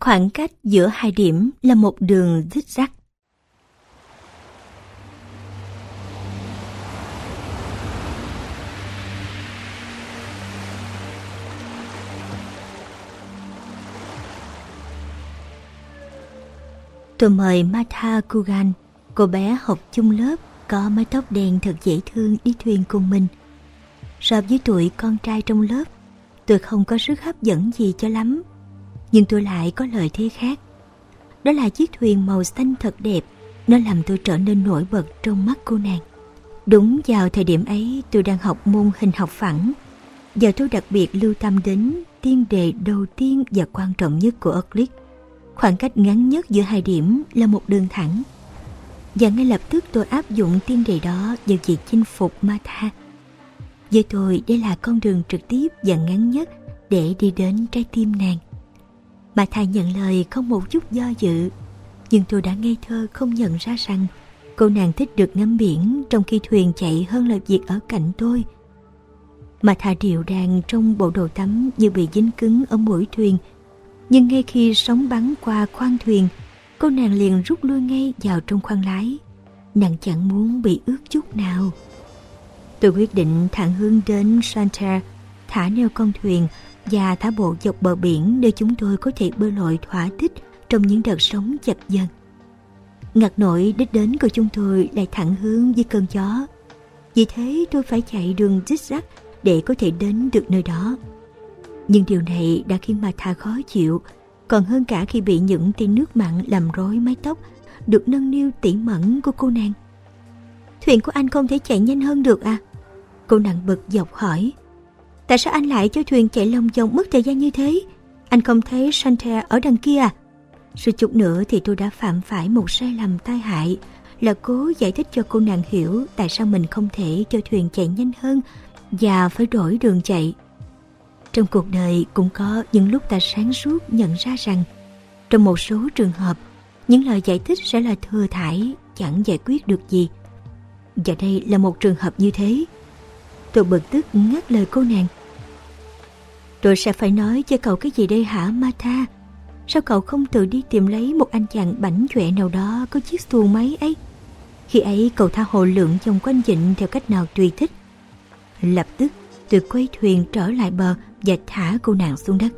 Khoảng cách giữa hai điểm là một đường dích rắc. Tôi mời Martha Kugan, cô bé học chung lớp, có mái tóc đen thật dễ thương đi thuyền cùng mình. So với tuổi con trai trong lớp, tôi không có sức hấp dẫn gì cho lắm. Nhưng tôi lại có lợi thế khác. Đó là chiếc thuyền màu xanh thật đẹp, nó làm tôi trở nên nổi bật trong mắt cô nàng. Đúng vào thời điểm ấy tôi đang học môn hình học phẳng. Giờ tôi đặc biệt lưu tâm đến tiên đề đầu tiên và quan trọng nhất của Euclid Khoảng cách ngắn nhất giữa hai điểm là một đường thẳng. Và ngay lập tức tôi áp dụng tiên đề đó vào việc chinh phục Martha. Với tôi đây là con đường trực tiếp và ngắn nhất để đi đến trái tim nàng. Martha nhận lời không một chút do dự. Nhưng tôi đã ngây thơ không nhận ra rằng cô nàng thích được ngắm biển trong khi thuyền chạy hơn là việc ở cạnh tôi. Martha điệu đàn trong bộ đồ tắm như bị dính cứng ở mũi thuyền nhưng ngay khi sóng bắn qua khoang thuyền, cô nàng liền rút lui ngay vào trong khoang lái. Nàng chẳng muốn bị ướt chút nào. Tôi quyết định thẳng hướng đến Santa thả neo con thuyền và thả bộ dọc bờ biển để chúng tôi có thể bơi lội thỏa thích trong những đợt sóng chập dần. Ngặt nổi đích đến của chúng tôi lại thẳng hướng với cơn gió. Vì thế tôi phải chạy đường zigzag để có thể đến được nơi đó. Nhưng điều này đã khiến bà Tha khó chịu, còn hơn cả khi bị những tia nước mặn làm rối mái tóc được nâng niu tỉ mẩn của cô nàng. Thuyền của anh không thể chạy nhanh hơn được à? Cô nàng bực dọc hỏi. Tại sao anh lại cho thuyền chạy lông vòng mất thời gian như thế? Anh không thấy Santerre ở đằng kia à? Sự chút nữa thì tôi đã phạm phải một sai lầm tai hại là cố giải thích cho cô nàng hiểu tại sao mình không thể cho thuyền chạy nhanh hơn và phải đổi đường chạy. Trong cuộc đời cũng có những lúc ta sáng suốt nhận ra rằng trong một số trường hợp, những lời giải thích sẽ là thừa thải, chẳng giải quyết được gì. Và đây là một trường hợp như thế. Tôi bực tức ngắt lời cô nàng. Tôi sẽ phải nói cho cậu cái gì đây hả Martha? Sao cậu không tự đi tìm lấy một anh chàng bảnh chọe nào đó có chiếc xuồng máy ấy? Khi ấy cậu tha hồ lượng chồng quanh dịnh theo cách nào tùy thích. Lập tức tôi quay thuyền trở lại bờ và thả cô nàng xuống đất.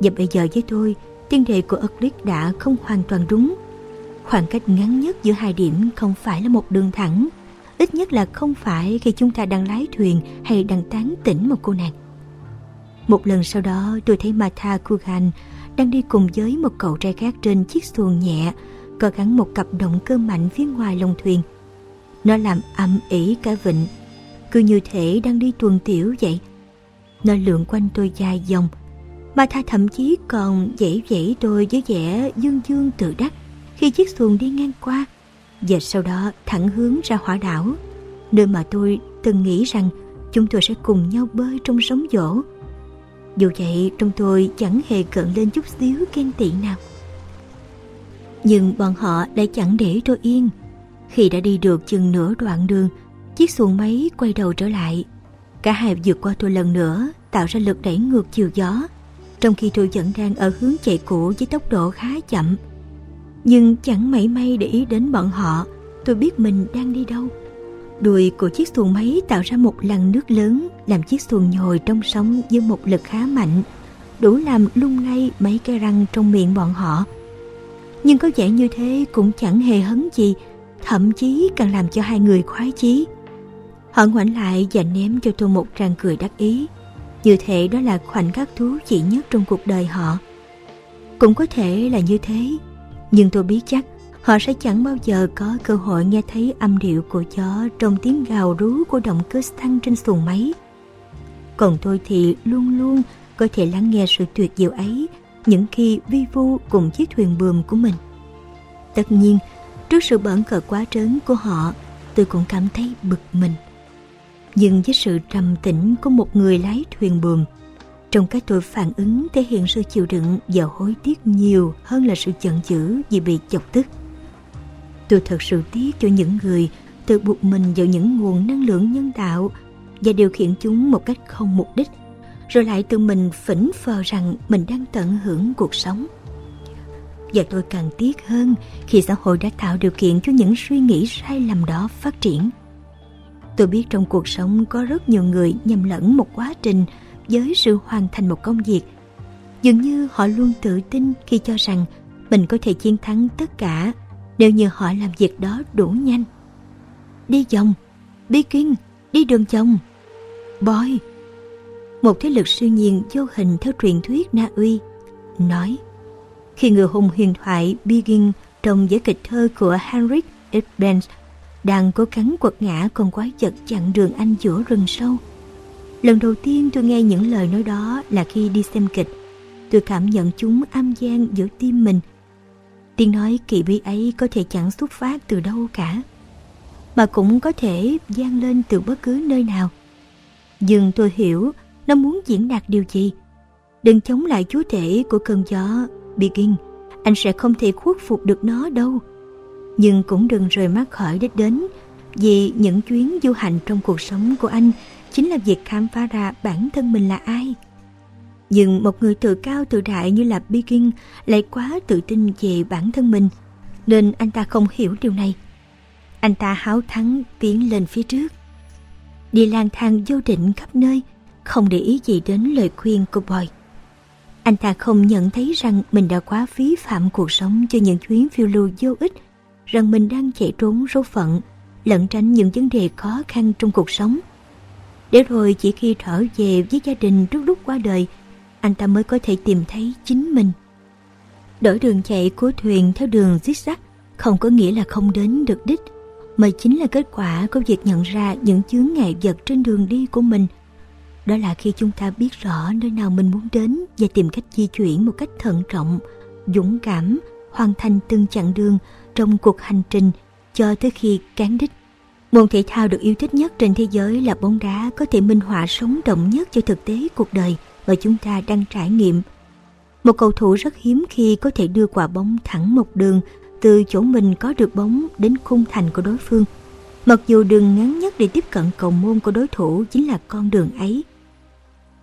Và bây giờ với tôi, tiên đề của Euclid đã không hoàn toàn đúng. Khoảng cách ngắn nhất giữa hai điểm không phải là một đường thẳng, ít nhất là không phải khi chúng ta đang lái thuyền hay đang tán tỉnh một cô nàng. Một lần sau đó tôi thấy Martha Kugan đang đi cùng với một cậu trai khác trên chiếc xuồng nhẹ có gắn một cặp động cơ mạnh phía ngoài lồng thuyền. Nó làm âm ỉ cả vịnh, cứ như thể đang đi tuần tiểu vậy. Nó lượn quanh tôi dài dòng. Martha thậm chí còn dễ dãy tôi với vẻ dương dương tự đắc khi chiếc xuồng đi ngang qua. Và sau đó thẳng hướng ra hỏa đảo nơi mà tôi từng nghĩ rằng chúng tôi sẽ cùng nhau bơi trong sóng dỗ dù vậy trong tôi chẳng hề cận lên chút xíu ghen tị nào nhưng bọn họ đã chẳng để tôi yên khi đã đi được chừng nửa đoạn đường chiếc xuồng máy quay đầu trở lại Cả hai vượt qua tôi lần nữa, tạo ra lực đẩy ngược chiều gió, trong khi tôi vẫn đang ở hướng chạy cũ với tốc độ khá chậm. Nhưng chẳng mảy may để ý đến bọn họ, tôi biết mình đang đi đâu. Đùi của chiếc xuồng máy tạo ra một làn nước lớn, làm chiếc xuồng nhồi trong sóng với một lực khá mạnh, đủ làm lung lay mấy cái răng trong miệng bọn họ. Nhưng có vẻ như thế cũng chẳng hề hấn gì, thậm chí càng làm cho hai người khoái chí. Họ ngoảnh lại và ném cho tôi một tràng cười đắc ý. Như thể đó là khoảnh khắc thú vị nhất trong cuộc đời họ. Cũng có thể là như thế, nhưng tôi biết chắc họ sẽ chẳng bao giờ có cơ hội nghe thấy âm điệu của chó trong tiếng gào rú của động cơ xăng trên xuồng máy. Còn tôi thì luôn luôn có thể lắng nghe sự tuyệt diệu ấy những khi vi vu cùng chiếc thuyền buồm của mình. Tất nhiên, trước sự bẩn cợt quá trớn của họ, tôi cũng cảm thấy bực mình nhưng với sự trầm tĩnh của một người lái thuyền buồm trong cái tôi phản ứng thể hiện sự chịu đựng và hối tiếc nhiều hơn là sự giận dữ vì bị chọc tức tôi thật sự tiếc cho những người tự buộc mình vào những nguồn năng lượng nhân tạo và điều khiển chúng một cách không mục đích, rồi lại tự mình phỉnh phờ rằng mình đang tận hưởng cuộc sống. Và tôi càng tiếc hơn khi xã hội đã tạo điều kiện cho những suy nghĩ sai lầm đó phát triển. Tôi biết trong cuộc sống có rất nhiều người nhầm lẫn một quá trình với sự hoàn thành một công việc. Dường như họ luôn tự tin khi cho rằng mình có thể chiến thắng tất cả nếu như họ làm việc đó đủ nhanh. Đi vòng, đi kinh, đi đường vòng. Boy, một thế lực siêu nhiên vô hình theo truyền thuyết Na Uy, nói khi người hùng huyền thoại Begin trong giới kịch thơ của Henrik Ibsen đang cố gắng quật ngã con quái vật chặn đường anh giữa rừng sâu. Lần đầu tiên tôi nghe những lời nói đó là khi đi xem kịch. Tôi cảm nhận chúng âm gian giữa tim mình. Tiếng nói kỳ bí ấy có thể chẳng xuất phát từ đâu cả, mà cũng có thể gian lên từ bất cứ nơi nào. Nhưng tôi hiểu nó muốn diễn đạt điều gì. Đừng chống lại chúa thể của cơn gió Begin, anh sẽ không thể khuất phục được nó đâu. Nhưng cũng đừng rời mắt khỏi đích đến, vì những chuyến du hành trong cuộc sống của anh chính là việc khám phá ra bản thân mình là ai. Nhưng một người tự cao tự đại như là Begin lại quá tự tin về bản thân mình, nên anh ta không hiểu điều này. Anh ta háo thắng tiến lên phía trước. Đi lang thang vô định khắp nơi, không để ý gì đến lời khuyên của Boy. Anh ta không nhận thấy rằng mình đã quá phí phạm cuộc sống cho những chuyến phiêu lưu vô ích, rằng mình đang chạy trốn số phận, lẩn tránh những vấn đề khó khăn trong cuộc sống. Để rồi chỉ khi trở về với gia đình trước lúc qua đời, anh ta mới có thể tìm thấy chính mình. Đổi đường chạy của thuyền theo đường zigzag không có nghĩa là không đến được đích, mà chính là kết quả của việc nhận ra những chướng ngại vật trên đường đi của mình – đó là khi chúng ta biết rõ nơi nào mình muốn đến và tìm cách di chuyển một cách thận trọng, dũng cảm, hoàn thành từng chặng đường trong cuộc hành trình cho tới khi cán đích. Môn thể thao được yêu thích nhất trên thế giới là bóng đá có thể minh họa sống động nhất cho thực tế cuộc đời mà chúng ta đang trải nghiệm. Một cầu thủ rất hiếm khi có thể đưa quả bóng thẳng một đường từ chỗ mình có được bóng đến khung thành của đối phương. Mặc dù đường ngắn nhất để tiếp cận cầu môn của đối thủ chính là con đường ấy,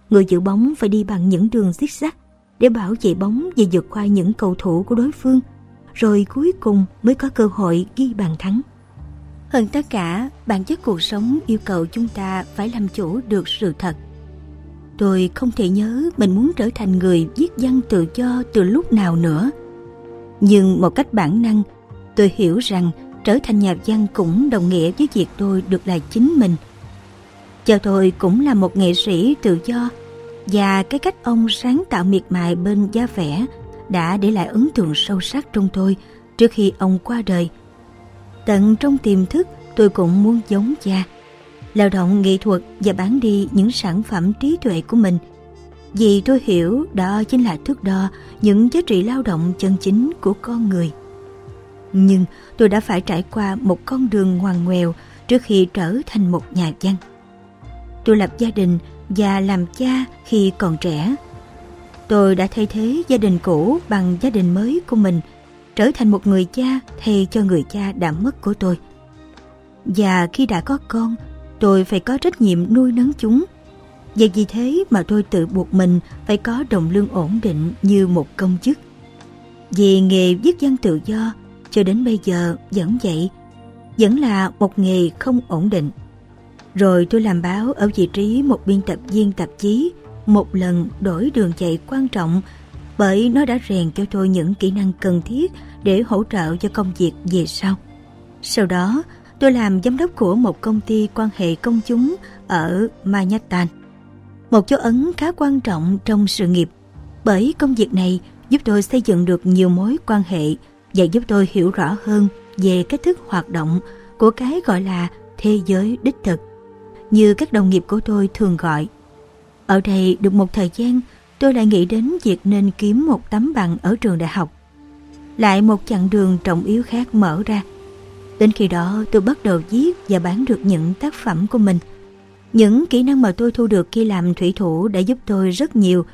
người giữ bóng phải đi bằng những đường zigzag để bảo vệ bóng và vượt qua những cầu thủ của đối phương, rồi cuối cùng mới có cơ hội ghi bàn thắng. Hơn tất cả, bản chất cuộc sống yêu cầu chúng ta phải làm chủ được sự thật. Tôi không thể nhớ mình muốn trở thành người viết văn tự do từ lúc nào nữa. Nhưng một cách bản năng, tôi hiểu rằng trở thành nhà văn cũng đồng nghĩa với việc tôi được là chính mình. Cho tôi cũng là một nghệ sĩ tự do và cái cách ông sáng tạo miệt mài bên giá vẽ đã để lại ấn tượng sâu sắc trong tôi trước khi ông qua đời. Tận trong tiềm thức tôi cũng muốn giống cha, lao động nghệ thuật và bán đi những sản phẩm trí tuệ của mình. Vì tôi hiểu đó chính là thước đo những giá trị lao động chân chính của con người. Nhưng tôi đã phải trải qua một con đường ngoằn ngoèo trước khi trở thành một nhà văn. Tôi lập gia đình và làm cha khi còn trẻ. Tôi đã thay thế gia đình cũ bằng gia đình mới của mình, trở thành một người cha thay cho người cha đã mất của tôi. Và khi đã có con, tôi phải có trách nhiệm nuôi nấng chúng. Và vì thế mà tôi tự buộc mình phải có đồng lương ổn định như một công chức. Vì nghề viết văn tự do cho đến bây giờ vẫn vậy, vẫn là một nghề không ổn định. Rồi tôi làm báo ở vị trí một biên tập viên tạp chí, một lần đổi đường chạy quan trọng bởi nó đã rèn cho tôi những kỹ năng cần thiết để hỗ trợ cho công việc về sau. Sau đó, tôi làm giám đốc của một công ty quan hệ công chúng ở Manhattan. Một dấu ấn khá quan trọng trong sự nghiệp bởi công việc này giúp tôi xây dựng được nhiều mối quan hệ và giúp tôi hiểu rõ hơn về cách thức hoạt động của cái gọi là thế giới đích thực như các đồng nghiệp của tôi thường gọi. Ở đây được một thời gian, tôi lại nghĩ đến việc nên kiếm một tấm bằng ở trường đại học. Lại một chặng đường trọng yếu khác mở ra. Đến khi đó tôi bắt đầu viết và bán được những tác phẩm của mình. Những kỹ năng mà tôi thu được khi làm thủy thủ đã giúp tôi rất nhiều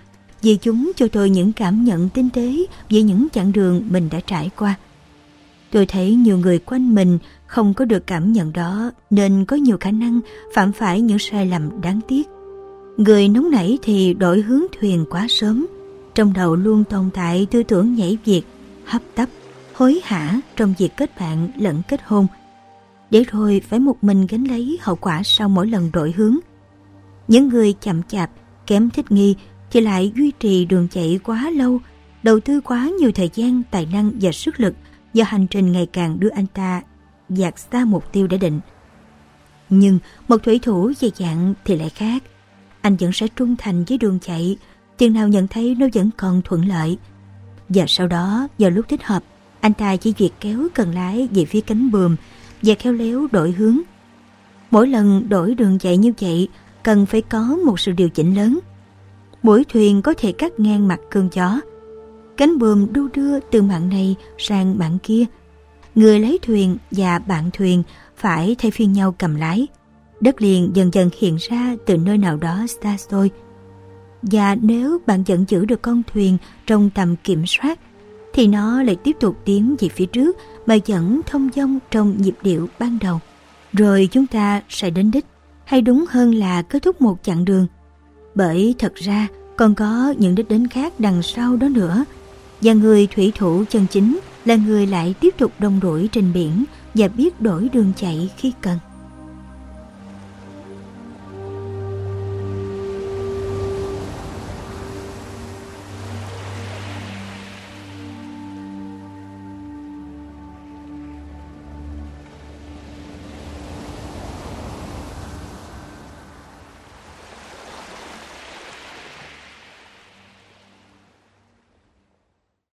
vì chúng cho tôi những cảm nhận tinh tế về những chặng đường mình đã trải qua. Tôi thấy nhiều người quanh mình không có được cảm nhận đó nên có nhiều khả năng phạm phải những sai lầm đáng tiếc. Người nóng nảy thì đổi hướng thuyền quá sớm, trong đầu luôn tồn tại tư tưởng nhảy việc, hấp tấp, hối hả trong việc kết bạn lẫn kết hôn. Để rồi phải một mình gánh lấy hậu quả sau mỗi lần đổi hướng. Những người chậm chạp, kém thích nghi thì lại duy trì đường chạy quá lâu, đầu tư quá nhiều thời gian, tài năng và sức lực do hành trình ngày càng đưa anh ta dạt xa mục tiêu đã định. Nhưng một thủy thủ dày dặn thì lại khác. Anh vẫn sẽ trung thành với đường chạy, chừng nào nhận thấy nó vẫn còn thuận lợi. Và sau đó, vào lúc thích hợp, anh ta chỉ việc kéo cần lái về phía cánh buồm và khéo léo đổi hướng. Mỗi lần đổi đường chạy như vậy, cần phải có một sự điều chỉnh lớn. Mỗi thuyền có thể cắt ngang mặt cơn gió. Cánh buồm đu đưa từ mạng này sang mạng kia. Người lấy thuyền và bạn thuyền phải thay phiên nhau cầm lái. Đất liền dần dần hiện ra từ nơi nào đó xa xôi. Và nếu bạn vẫn giữ được con thuyền trong tầm kiểm soát, thì nó lại tiếp tục tiến về phía trước mà vẫn thông dong trong nhịp điệu ban đầu. Rồi chúng ta sẽ đến đích, hay đúng hơn là kết thúc một chặng đường. Bởi thật ra còn có những đích đến khác đằng sau đó nữa. Và người thủy thủ chân chính là người lại tiếp tục đông đuổi trên biển và biết đổi đường chạy khi cần.